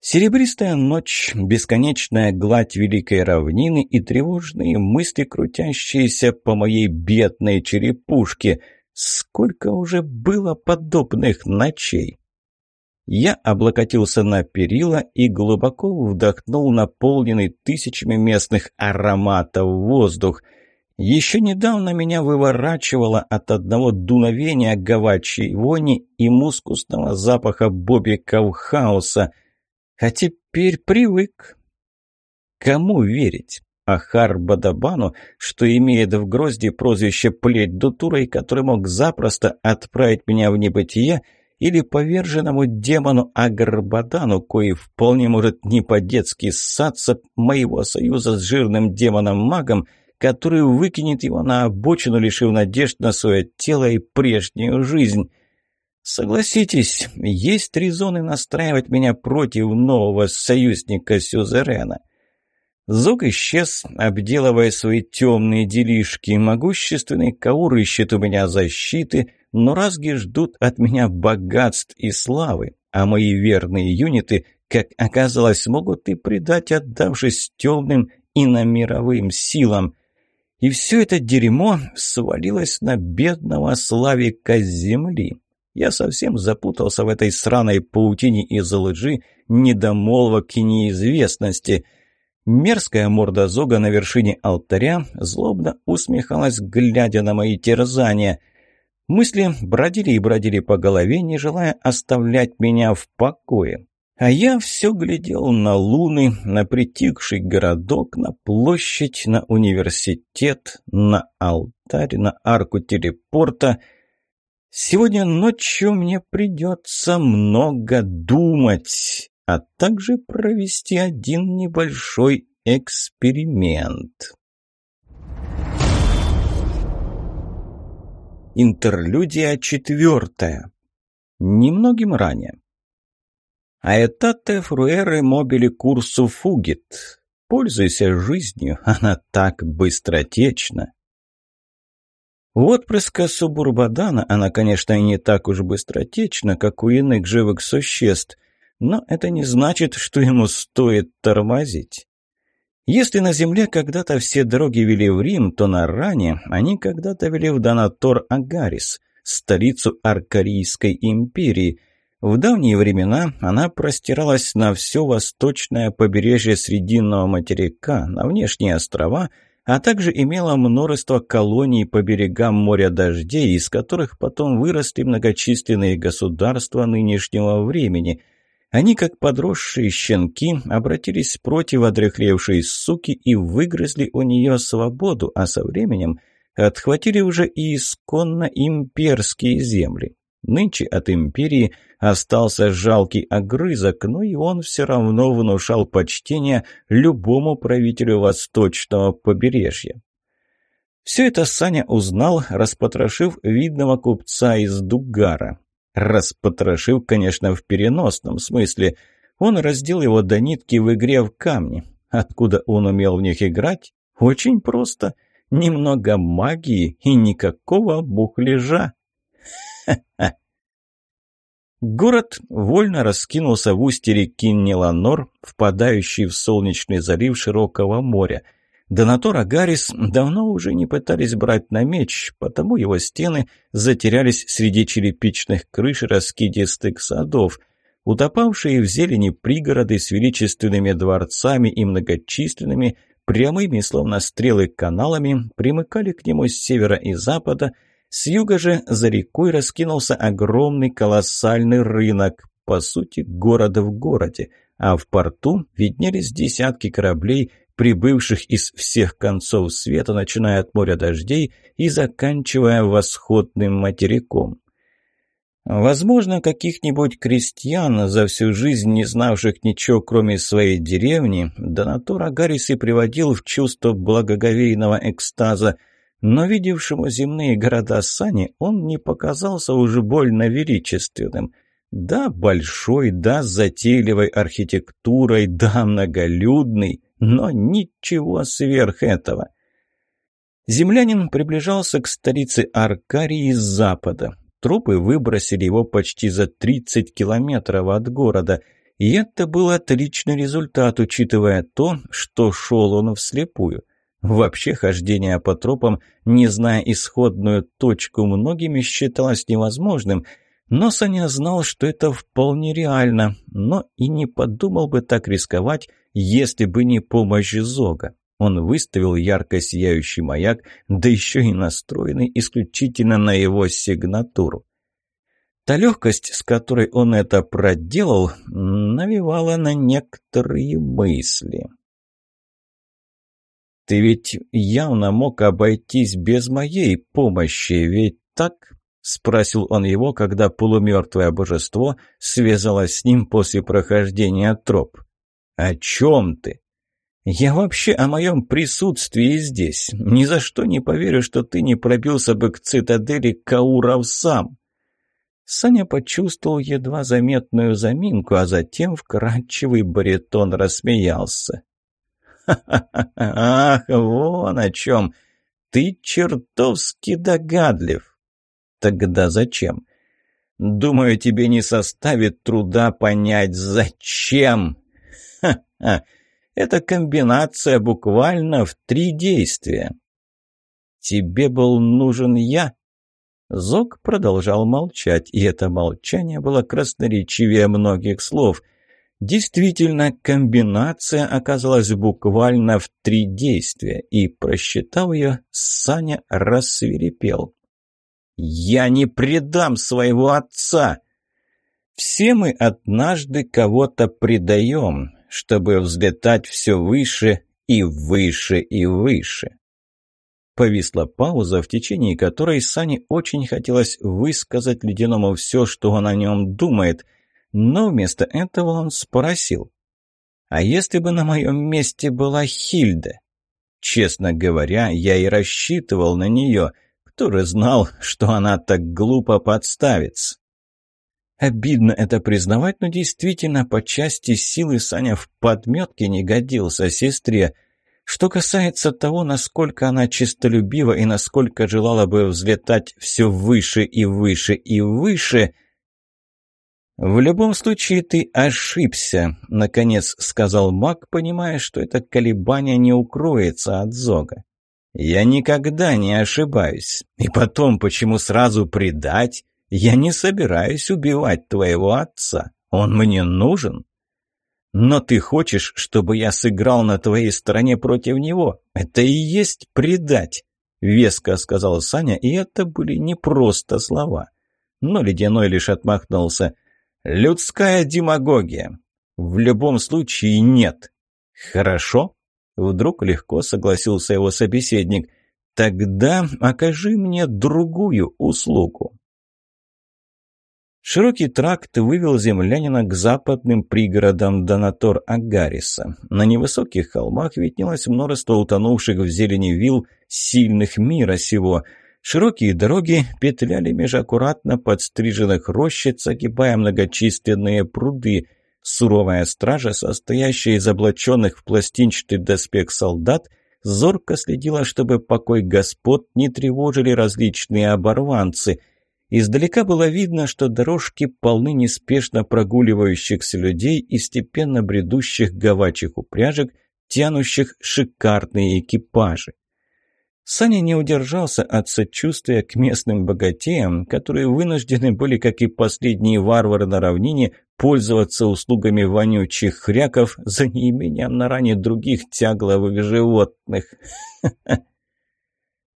Серебристая ночь, бесконечная гладь великой равнины и тревожные мысли, крутящиеся по моей бедной черепушке — Сколько уже было подобных ночей? Я облокотился на перила и глубоко вдохнул наполненный тысячами местных ароматов воздух. Еще недавно меня выворачивало от одного дуновения говачьей вони и мускусного запаха бобиков хаоса, а теперь привык. Кому верить? Ахар Бадабану, что имеет в грозди прозвище «Плеть Дутурой», который мог запросто отправить меня в небытие, или поверженному демону Агарбадану, кой вполне может не по-детски ссаться моего союза с жирным демоном-магом, который выкинет его на обочину, лишив надежд на свое тело и прежнюю жизнь. Согласитесь, есть резоны настраивать меня против нового союзника Сюзерена. Зук исчез, обделывая свои темные делишки. Могущественный Каур ищет у меня защиты, но разги ждут от меня богатств и славы, а мои верные юниты, как оказалось, могут и предать, отдавшись темным и на мировым силам. И все это дерьмо свалилось на бедного славика земли. Я совсем запутался в этой сраной паутине из лжи, недомолвок и неизвестности — Мерзкая морда Зога на вершине алтаря злобно усмехалась, глядя на мои терзания. Мысли бродили и бродили по голове, не желая оставлять меня в покое. А я все глядел на луны, на притихший городок, на площадь, на университет, на алтарь, на арку телепорта. Сегодня ночью мне придется много думать, а также провести один небольшой эксперимент. Интерлюдия четвертая. Немногим ранее. Аэтате фруэры мобили курсу фугит. Пользуйся жизнью, она так быстротечна. У отпрыска Субурбадана она, конечно, не так уж быстротечна, как у иных живых существ, но это не значит, что ему стоит тормозить. Если на Земле когда-то все дороги вели в Рим, то на Ране они когда-то вели в Донатор Агарис, столицу Аркарийской империи – в давние времена она простиралась на все восточное побережье Срединного материка, на внешние острова, а также имела множество колоний по берегам моря дождей, из которых потом выросли многочисленные государства нынешнего времени. Они, как подросшие щенки, обратились против одрехлевшей суки и выгрызли у нее свободу, а со временем отхватили уже и исконно имперские земли. Нынче от империи остался жалкий огрызок, но и он все равно внушал почтение любому правителю восточного побережья. Все это Саня узнал, распотрошив видного купца из Дугара. Распотрошив, конечно, в переносном смысле. Он раздел его до нитки в игре в камни. Откуда он умел в них играть? Очень просто. Немного магии и никакого бухлежа. Город вольно раскинулся в устье реки Неланор, впадающий в солнечный залив широкого моря. Донатор Агарис давно уже не пытались брать на меч, потому его стены затерялись среди черепичных крыш раскидистых садов. Утопавшие в зелени пригороды с величественными дворцами и многочисленными, прямыми, словно стрелы, каналами примыкали к нему с севера и запада – с юга же за рекой раскинулся огромный колоссальный рынок, по сути, города в городе, а в порту виднелись десятки кораблей, прибывших из всех концов света, начиная от моря дождей и заканчивая восходным материком. Возможно, каких-нибудь крестьян, за всю жизнь не знавших ничего, кроме своей деревни, Донатор Агарис и приводил в чувство благоговейного экстаза – но видевшему земные города Сани он не показался уже больно величественным. Да, большой, да, затейливой архитектурой, да, многолюдный, но ничего сверх этого. Землянин приближался к столице Аркарии с запада. Трупы выбросили его почти за 30 километров от города, и это был отличный результат, учитывая то, что шел он вслепую. Вообще хождение по тропам, не зная исходную точку, многими считалось невозможным, но Саня знал, что это вполне реально, но и не подумал бы так рисковать, если бы не помощь Зога. Он выставил ярко сияющий маяк, да еще и настроенный исключительно на его сигнатуру. Та легкость, с которой он это проделал, навевала на некоторые мысли. Ты ведь явно мог обойтись без моей помощи, ведь так?» — спросил он его, когда полумертвое божество связалось с ним после прохождения троп. «О чем ты?» «Я вообще о моем присутствии здесь. Ни за что не поверю, что ты не пробился бы к цитадели Кауров сам». Саня почувствовал едва заметную заминку, а затем вкрадчивый баритон рассмеялся. Ах, вон о чем! Ты чертовски догадлив! Тогда зачем? Думаю, тебе не составит труда понять, зачем. Ха-ха! Это комбинация буквально в три действия. Тебе был нужен я? Зок продолжал молчать, и это молчание было красноречивее многих слов. Действительно, комбинация оказалась буквально в три действия, и, просчитав ее, Саня рассверепел. «Я не предам своего отца!» Все мы однажды кого-то предаем, чтобы взлетать все выше и выше и выше. Повисла пауза, в течение которой Сане очень хотелось высказать Ледяному все, что он о нем думает, но вместо этого он спросил. «А если бы на моем месте была Хильда?» Честно говоря, я и рассчитывал на нее. Кто знал, что она так глупо подставится? Обидно это признавать, но действительно по части силы Саня в подметке не годился сестре. Что касается того, насколько она честолюбива и насколько желала бы взлетать все выше и выше и выше... «В любом случае ты ошибся», — наконец сказал маг, понимая, что это колебание не укроется от Зога. «Я никогда не ошибаюсь. И потом, почему сразу предать? Я не собираюсь убивать твоего отца. Он мне нужен. Но ты хочешь, чтобы я сыграл на твоей стороне против него? Это и есть предать, веско сказал Саня, и это были не просто слова. Но Ледяной лишь отмахнулся. Людская демагогия. В любом случае нет. Хорошо? Вдруг легко согласился его собеседник. Тогда окажи мне другую услугу. Широкий тракт вывел землянина к западным пригородам Донатор-Агариса. На невысоких холмах виднелось множество утонувших в зелени вил сильных мира сего. Широкие дороги петляли меж аккуратно подстриженных рощиц, огибая многочисленные пруды. Суровая стража, состоящая из облаченных в пластинчатый доспех солдат, зорко следила, чтобы покой господ не тревожили различные оборванцы – Издалека было видно, что дорожки полны неспешно прогуливающихся людей и степенно бредущих гавачих упряжек, тянущих шикарные экипажи. Саня не удержался от сочувствия к местным богатеям, которые вынуждены были, как и последние варвары на равнине, пользоваться услугами вонючих хряков за неимением на ране других тягловых животных.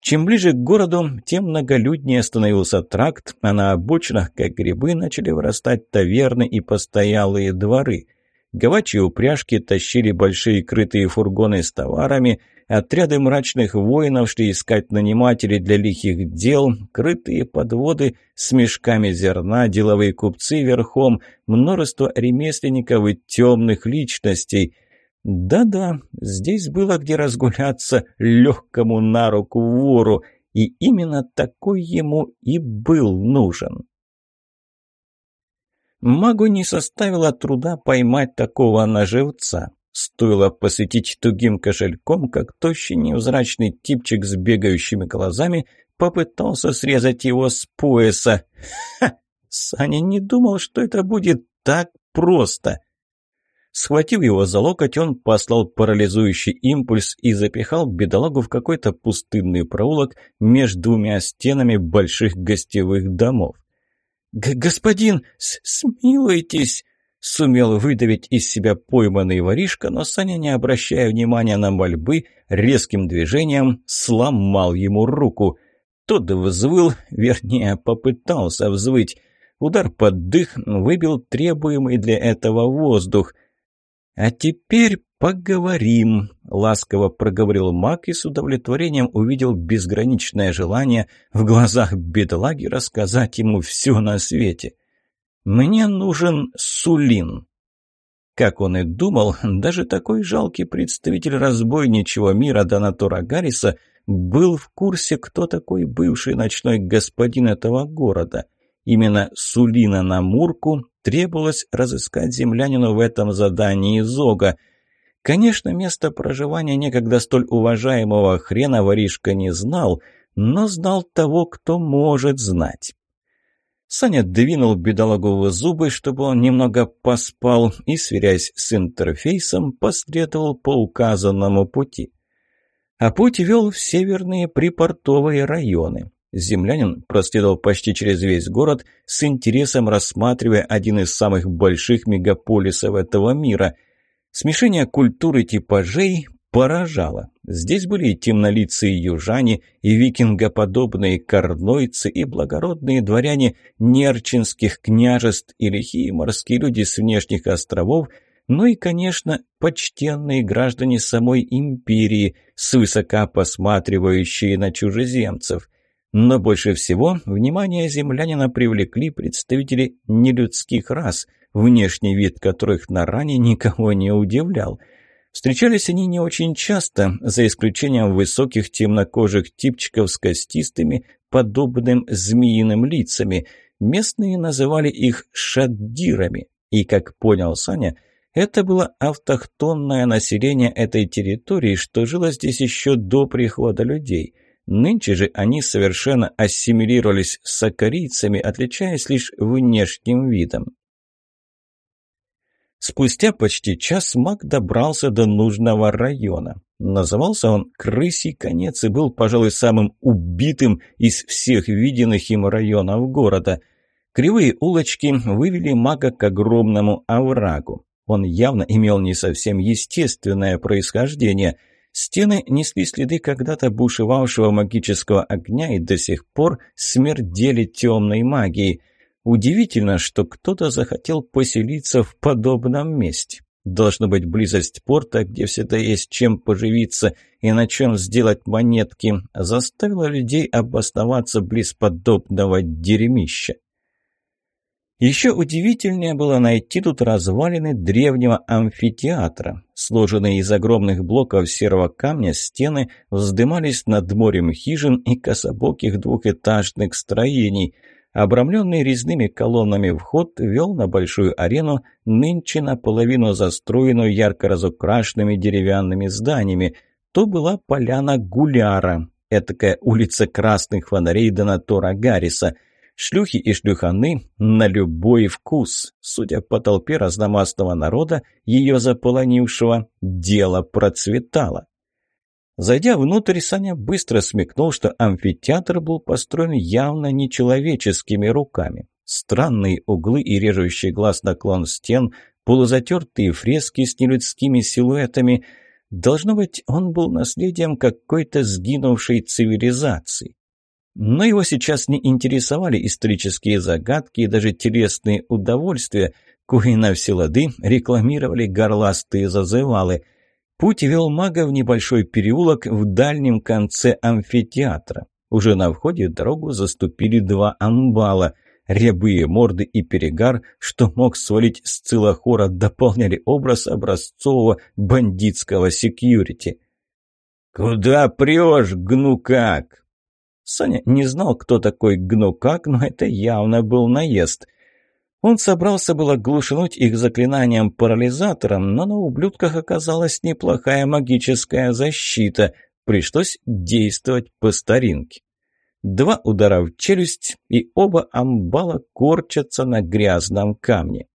Чем ближе к городу, тем многолюднее становился тракт, а на обочинах, как грибы, начали вырастать таверны и постоялые дворы. Говачьи упряжки тащили большие крытые фургоны с товарами, отряды мрачных воинов шли искать нанимателей для лихих дел, крытые подводы с мешками зерна, деловые купцы верхом, множество ремесленников и темных личностей – да-да, здесь было где разгуляться легкому на руку вору, и именно такой ему и был нужен. Магу не составило труда поймать такого наживца. Стоило посветить тугим кошельком, как тощий невзрачный типчик с бегающими глазами попытался срезать его с пояса. Ха! Саня не думал, что это будет так просто. Схватив его за локоть, он послал парализующий импульс и запихал бедолагу в какой-то пустынный проулок между двумя стенами больших гостевых домов. «Господин, смилуйтесь!» Сумел выдавить из себя пойманный воришка, но Саня, не обращая внимания на мольбы, резким движением сломал ему руку. Тот взвыл, вернее, попытался взвыть. Удар под дых выбил требуемый для этого воздух – «А теперь поговорим», — ласково проговорил маг и с удовлетворением увидел безграничное желание в глазах бедолаги рассказать ему все на свете. «Мне нужен Сулин». Как он и думал, даже такой жалкий представитель разбойничего мира Донатора Гарриса был в курсе, кто такой бывший ночной господин этого города. Именно Сулина на Мурку требовалось разыскать землянину в этом задании Зога. Конечно, место проживания некогда столь уважаемого хрена воришка не знал, но знал того, кто может знать. Саня двинул бедолагу в зубы, чтобы он немного поспал, и, сверяясь с интерфейсом, последовал по указанному пути. А путь вел в северные припортовые районы. Землянин проследовал почти через весь город, с интересом рассматривая один из самых больших мегаполисов этого мира. Смешение культуры типажей поражало. Здесь были и темнолицые южане, и викингоподобные корнойцы, и благородные дворяне нерчинских княжеств, и лихие морские люди с внешних островов, ну и, конечно, почтенные граждане самой империи, свысока посматривающие на чужеземцев. Но больше всего внимание землянина привлекли представители нелюдских рас, внешний вид которых на ране никого не удивлял – Встречались они не очень часто, за исключением высоких темнокожих типчиков с костистыми, подобным змеиным лицами. Местные называли их шаддирами, и, как понял Саня, это было автохтонное население этой территории, что жило здесь еще до прихода людей. Нынче же они совершенно ассимилировались с сакарийцами, отличаясь лишь внешним видом. Спустя почти час маг добрался до нужного района. Назывался он «Крысий конец» и был, пожалуй, самым убитым из всех виденных им районов города. Кривые улочки вывели мага к огромному оврагу. Он явно имел не совсем естественное происхождение. Стены несли следы когда-то бушевавшего магического огня и до сих пор смердели темной магией – Удивительно, что кто-то захотел поселиться в подобном месте. Должна быть близость порта, где всегда есть чем поживиться и на чем сделать монетки, заставила людей обосноваться близ подобного дерьмища. Еще удивительнее было найти тут развалины древнего амфитеатра. Сложенные из огромных блоков серого камня стены вздымались над морем хижин и кособоких двухэтажных строений – Обрамленный резными колоннами вход вел на большую арену, нынче наполовину застроенную ярко разукрашенными деревянными зданиями. То была поляна Гуляра, этакая улица красных фонарей Донатора Гарриса. Шлюхи и шлюханы на любой вкус. Судя по толпе разномастного народа, ее заполонившего, дело процветало. Зайдя внутрь, Саня быстро смекнул, что амфитеатр был построен явно нечеловеческими руками. Странные углы и режущий глаз наклон стен, полузатертые фрески с нелюдскими силуэтами. Должно быть, он был наследием какой-то сгинувшей цивилизации. Но его сейчас не интересовали исторические загадки и даже телесные удовольствия, кои на все лады рекламировали горластые зазывалы – Путь вел мага в небольшой переулок в дальнем конце амфитеатра. Уже на входе дорогу заступили два амбала. Рябые морды и перегар, что мог свалить с целохора, дополняли образ образцового бандитского секьюрити. «Куда прешь, гнукак?» Саня не знал, кто такой гнукак, но это явно был наезд. Он собрался было глушинуть их заклинанием парализатором, но на ублюдках оказалась неплохая магическая защита. Пришлось действовать по старинке. Два удара в челюсть, и оба амбала корчатся на грязном камне.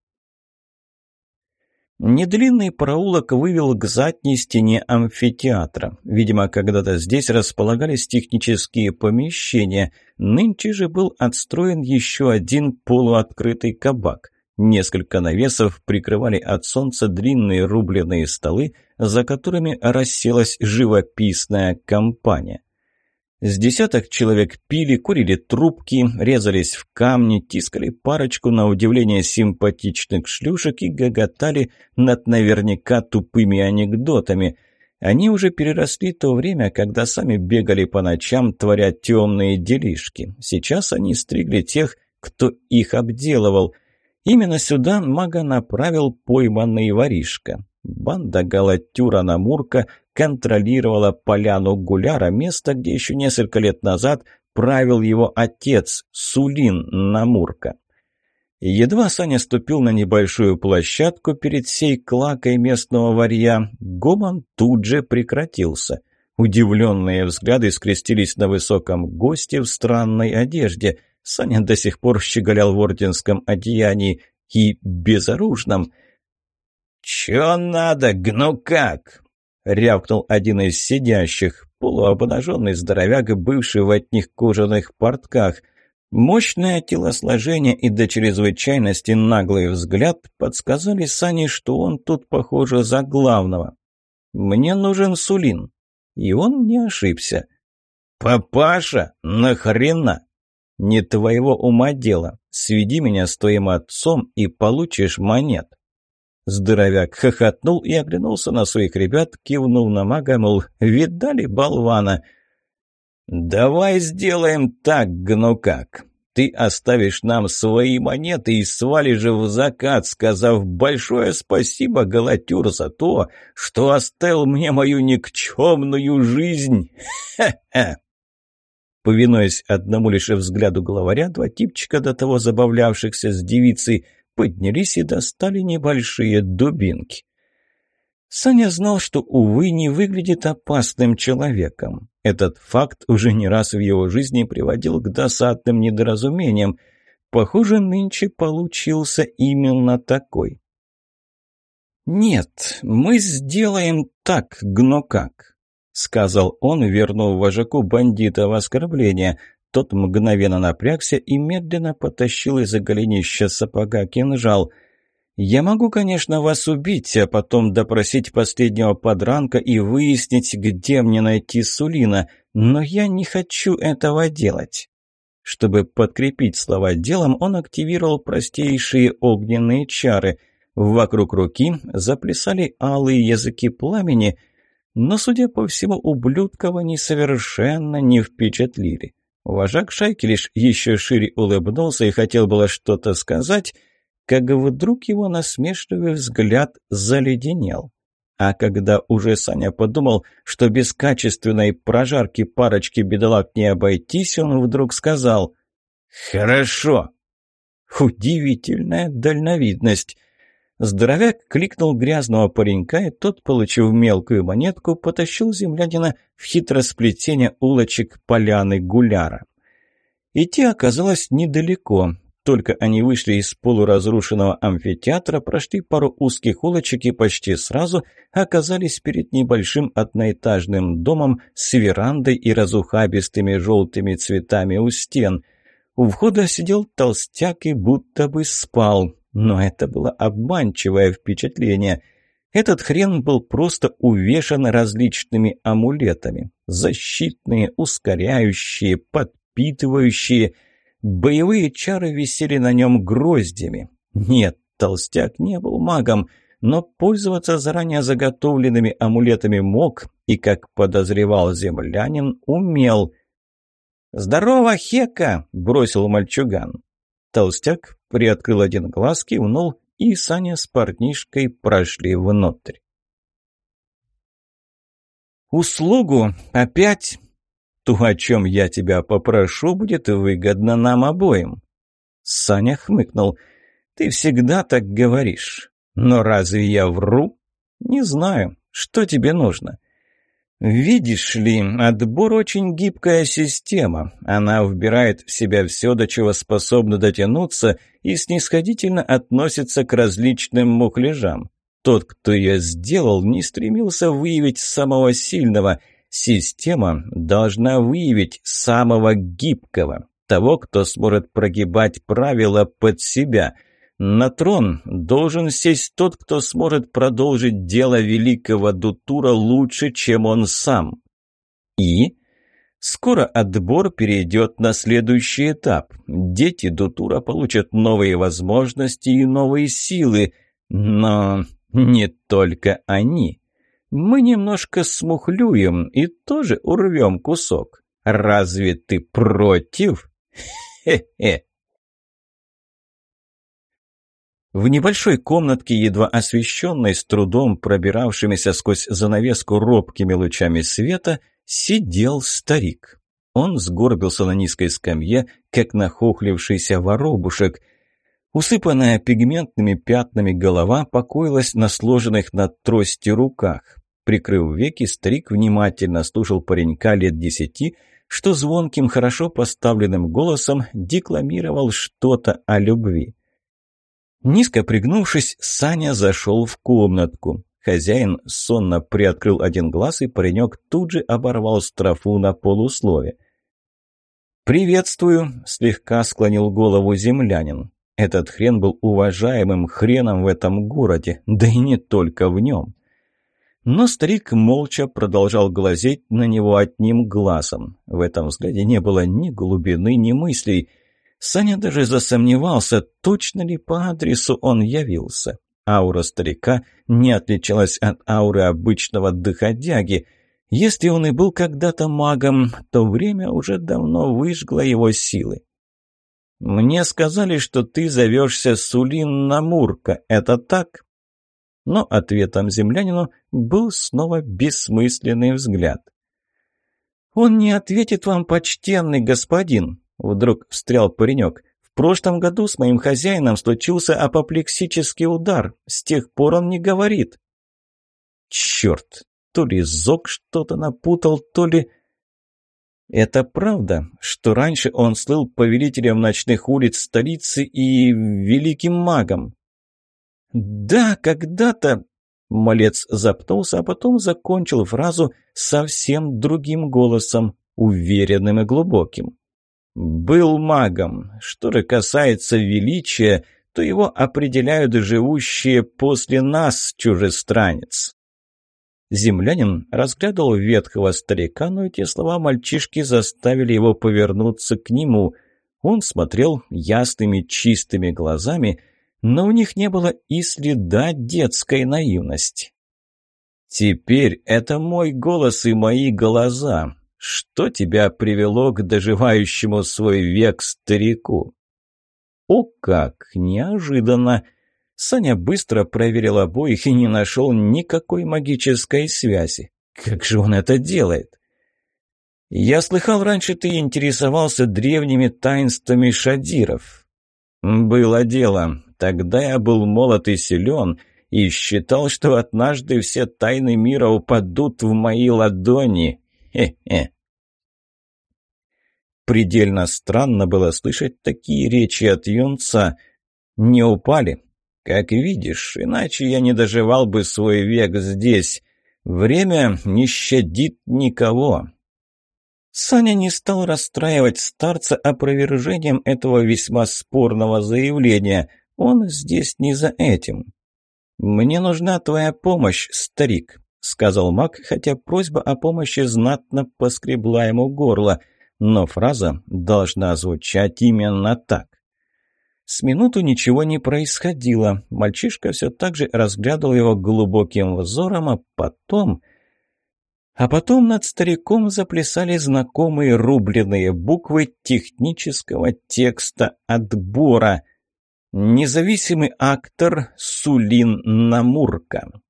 Недлинный проулок вывел к задней стене амфитеатра. Видимо, когда-то здесь располагались технические помещения. Нынче же был отстроен еще один полуоткрытый кабак. Несколько навесов прикрывали от солнца длинные рубленые столы, за которыми расселась живописная компания. С десяток человек пили, курили трубки, резались в камни, тискали парочку на удивление симпатичных шлюшек и гоготали над наверняка тупыми анекдотами. Они уже переросли то время, когда сами бегали по ночам, творя темные делишки. Сейчас они стригли тех, кто их обделывал. Именно сюда мага направил пойманный воришка. Банда Галатюра Намурка контролировала поляну Гуляра, место, где еще несколько лет назад правил его отец Сулин Намурка. Едва Саня ступил на небольшую площадку перед сей клакой местного варья, гомон тут же прекратился. Удивленные взгляды скрестились на высоком госте в странной одежде. Саня до сих пор щеголял в орденском одеянии и безоружном – «Чё надо, гну как?» — рявкнул один из сидящих, полуобнаженный здоровяк, бывший в одних кожаных портках. Мощное телосложение и до чрезвычайности наглый взгляд подсказали Сане, что он тут, похоже, за главного. Мне нужен Сулин. И он не ошибся. «Папаша, нахрена?» «Не твоего ума дело. Сведи меня с твоим отцом и получишь монет». Здоровяк хохотнул и оглянулся на своих ребят, кивнул на мага, мол, видали болвана? «Давай сделаем так, гну как. Ты оставишь нам свои монеты и свалишь в закат, сказав большое спасибо, Галатюр, за то, что оставил мне мою никчемную жизнь. Хе-хе!» Повинуясь одному лишь взгляду главаря, два типчика, до того забавлявшихся с девицей, поднялись и достали небольшие дубинки. Саня знал, что, увы, не выглядит опасным человеком. Этот факт уже не раз в его жизни приводил к досадным недоразумениям. Похоже, нынче получился именно такой. «Нет, мы сделаем так, гно как», — сказал он, вернув вожаку бандита в оскорбление. Тот мгновенно напрягся и медленно потащил из-за голенища сапога кинжал. «Я могу, конечно, вас убить, а потом допросить последнего подранка и выяснить, где мне найти Сулина, но я не хочу этого делать». Чтобы подкрепить слова делом, он активировал простейшие огненные чары. Вокруг руки заплясали алые языки пламени, но, судя по всему, ублюдков они совершенно не впечатлили. Вожак шайки лишь еще шире улыбнулся и хотел было что-то сказать, как вдруг его насмешливый взгляд заледенел. А когда уже Саня подумал, что без качественной прожарки парочки бедолаг не обойтись, он вдруг сказал «Хорошо». Удивительная дальновидность. Здоровяк кликнул грязного паренька, и тот, получив мелкую монетку, потащил землянина в хитросплетение улочек поляны Гуляра. Идти оказалось недалеко. Только они вышли из полуразрушенного амфитеатра, прошли пару узких улочек и почти сразу оказались перед небольшим одноэтажным домом с верандой и разухабистыми желтыми цветами у стен. У входа сидел толстяк и будто бы спал. Но это было обманчивое впечатление. Этот хрен был просто увешан различными амулетами. Защитные, ускоряющие, подпитывающие. Боевые чары висели на нем гроздями. Нет, толстяк не был магом, но пользоваться заранее заготовленными амулетами мог и, как подозревал землянин, умел. «Здорово, Хека!» – бросил мальчуган. Толстяк приоткрыл один глаз, кивнул, и Саня с парнишкой прошли внутрь. «Услугу опять?» «То, о чем я тебя попрошу, будет выгодно нам обоим». Саня хмыкнул. «Ты всегда так говоришь. Но разве я вру?» «Не знаю. Что тебе нужно?» Видишь ли, отбор очень гибкая система. Она вбирает в себя все, до чего способна дотянуться, и снисходительно относится к различным мухляжам. Тот, кто ее сделал, не стремился выявить самого сильного. Система должна выявить самого гибкого, того, кто сможет прогибать правила под себя – на трон должен сесть тот, кто сможет продолжить дело великого Дутура лучше, чем он сам. И скоро отбор перейдет на следующий этап. Дети Дутура получат новые возможности и новые силы, но не только они. Мы немножко смухлюем и тоже урвем кусок. Разве ты против? Хе-хе. В небольшой комнатке, едва освещенной, с трудом пробиравшимися сквозь занавеску робкими лучами света, сидел старик. Он сгорбился на низкой скамье, как нахохлившийся воробушек. Усыпанная пигментными пятнами голова покоилась на сложенных над трости руках. Прикрыв веки, старик внимательно слушал паренька лет десяти, что звонким, хорошо поставленным голосом декламировал что-то о любви. Низко пригнувшись, Саня зашел в комнатку. Хозяин сонно приоткрыл один глаз, и паренек тут же оборвал строфу на полуслове. «Приветствую!» – слегка склонил голову землянин. Этот хрен был уважаемым хреном в этом городе, да и не только в нем. Но старик молча продолжал глазеть на него одним глазом. В этом взгляде не было ни глубины, ни мыслей. Саня даже засомневался, точно ли по адресу он явился. Аура старика не отличалась от ауры обычного доходяги. Если он и был когда-то магом, то время уже давно выжгло его силы. «Мне сказали, что ты зовешься Сулин Намурка. Это так?» Но ответом землянину был снова бессмысленный взгляд. «Он не ответит вам, почтенный господин», — вдруг встрял паренек. «В прошлом году с моим хозяином случился апоплексический удар. С тех пор он не говорит». «Черт! То ли Зок что-то напутал, то ли...» Это правда, что раньше он слыл повелителем ночных улиц столицы и великим магом. «Да, когда-то...» Малец запнулся, а потом закончил фразу совсем другим голосом, уверенным и глубоким. «Был магом. Что же касается величия, то его определяют живущие после нас, чужестранец». Землянин разглядывал ветхого старика, но эти слова мальчишки заставили его повернуться к нему. Он смотрел ясными чистыми глазами – но у них не было и следа детской наивности. «Теперь это мой голос и мои глаза. Что тебя привело к доживающему свой век старику?» «О как! Неожиданно!» Саня быстро проверил обоих и не нашел никакой магической связи. Как же он это делает? «Я слыхал, раньше ты интересовался древними таинствами шадиров». «Было дело. Тогда я был молод и силен, и считал, что однажды все тайны мира упадут в мои ладони. Хе-хе. Предельно странно было слышать такие речи от юнца. Не упали. Как видишь, иначе я не доживал бы свой век здесь. Время не щадит никого. Саня не стал расстраивать старца опровержением этого весьма спорного заявления – он здесь не за этим. «Мне нужна твоя помощь, старик», — сказал маг, хотя просьба о помощи знатно поскребла ему горло, но фраза должна звучать именно так. С минуту ничего не происходило. Мальчишка все так же разглядывал его глубоким взором, а потом... А потом над стариком заплясали знакомые рубленые буквы технического текста отбора. Независимый актор Сулин Намурка.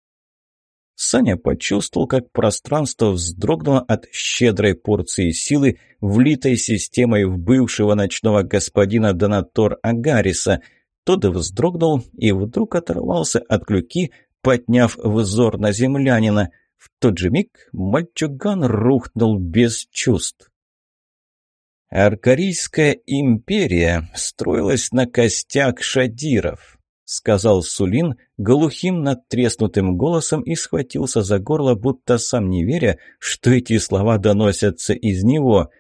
Саня почувствовал, как пространство вздрогнуло от щедрой порции силы, влитой системой в бывшего ночного господина Донатор Агариса. Тот вздрогнул и вдруг оторвался от клюки, подняв взор на землянина. В тот же миг мальчуган рухнул без чувств. «Аркарийская империя строилась на костях шадиров», — сказал Сулин глухим надтреснутым голосом и схватился за горло, будто сам не веря, что эти слова доносятся из него.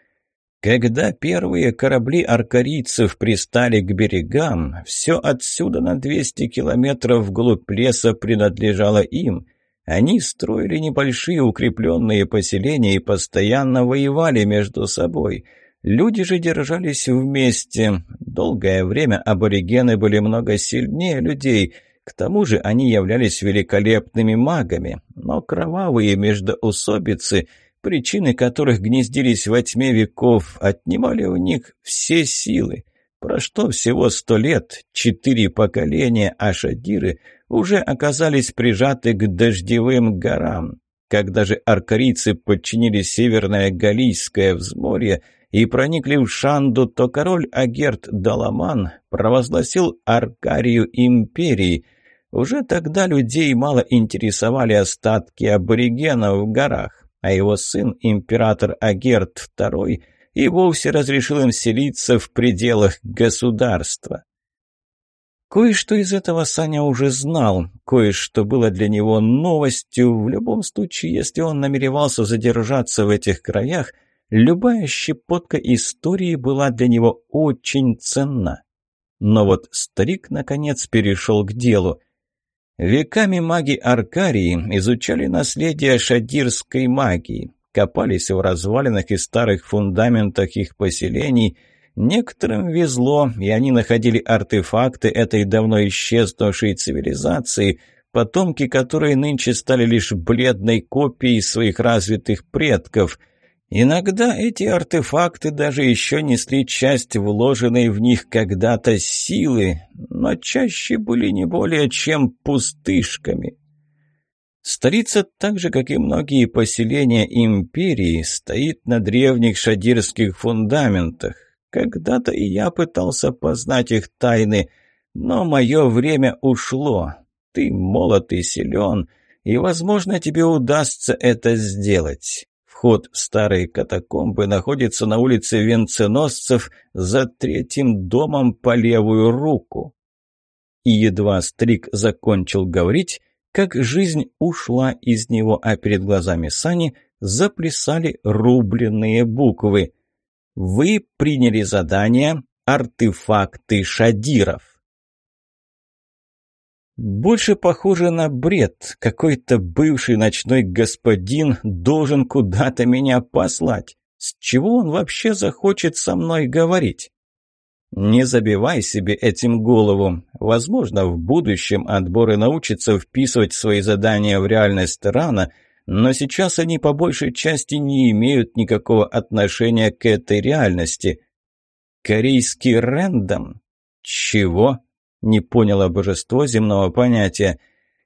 Когда первые корабли аркарийцев пристали к берегам, все отсюда на 200 километров вглубь леса принадлежало им — они строили небольшие укрепленные поселения и постоянно воевали между собой. Люди же держались вместе. Долгое время аборигены были много сильнее людей. К тому же они являлись великолепными магами. Но кровавые междоусобицы, причины которых гнездились во тьме веков, отнимали у них все силы. Прошло всего сто лет, четыре поколения, а шадиры уже оказались прижаты к дождевым горам. Когда же аркарийцы подчинили северное Галийское взморье – и проникли в Шанду, то король Агерт Даламан провозгласил Аркарию империей. Уже тогда людей мало интересовали остатки аборигенов в горах, а его сын, император Агерт II, и вовсе разрешил им селиться в пределах государства. Кое-что из этого Саня уже знал, кое-что было для него новостью. В любом случае, если он намеревался задержаться в этих краях – Любая щепотка истории была для него очень ценна. Но вот старик, наконец, перешел к делу. Веками маги Аркарии изучали наследие шадирской магии, копались в развалинах и старых фундаментах их поселений. Некоторым везло, и они находили артефакты этой давно исчезнувшей цивилизации, потомки которой нынче стали лишь бледной копией своих развитых предков – Иногда эти артефакты даже еще несли часть вложенной в них когда-то силы, но чаще были не более чем пустышками. Столица, так же как и многие поселения империи, стоит на древних шадирских фундаментах. Когда-то и я пытался познать их тайны, но мое время ушло. Ты молод и силен, и, возможно, тебе удастся это сделать. Вход в старые катакомбы находится на улице Венценосцев за третьим домом по левую руку. И едва Стрик закончил говорить, как жизнь ушла из него, а перед глазами Сани заплясали рубленные буквы. «Вы приняли задание «Артефакты Шадиров». Больше похоже на бред. Какой-то бывший ночной господин должен куда-то меня послать. С чего он вообще захочет со мной говорить? Не забивай себе этим голову. Возможно, в будущем отборы научатся вписывать свои задания в реальность рано, но сейчас они по большей части не имеют никакого отношения к этой реальности. Корейский рэндом? Чего? Не поняло божество земного понятия.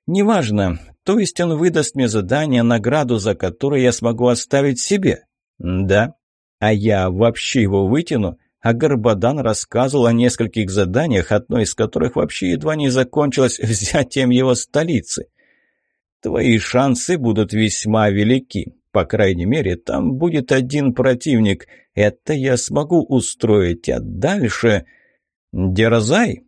«Неважно. То есть он выдаст мне задание, награду за которое я смогу оставить себе?» «Да. А я вообще его вытяну?» А Горбадан рассказывал о нескольких заданиях, одно из которых вообще едва не закончилось взятием его столицы. «Твои шансы будут весьма велики. По крайней мере, там будет один противник. Это я смогу устроить, а дальше...» «Дерзай!»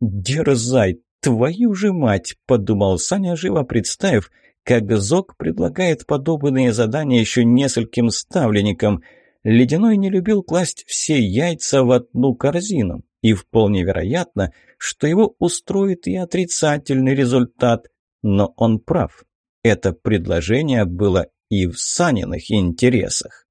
«Дерзай, твою же мать!» – подумал Саня, живо представив, как Зок предлагает подобные задания еще нескольким ставленникам. Ледяной не любил класть все яйца в одну корзину, и вполне вероятно, что его устроит и отрицательный результат. Но он прав. Это предложение было и в Саниных интересах.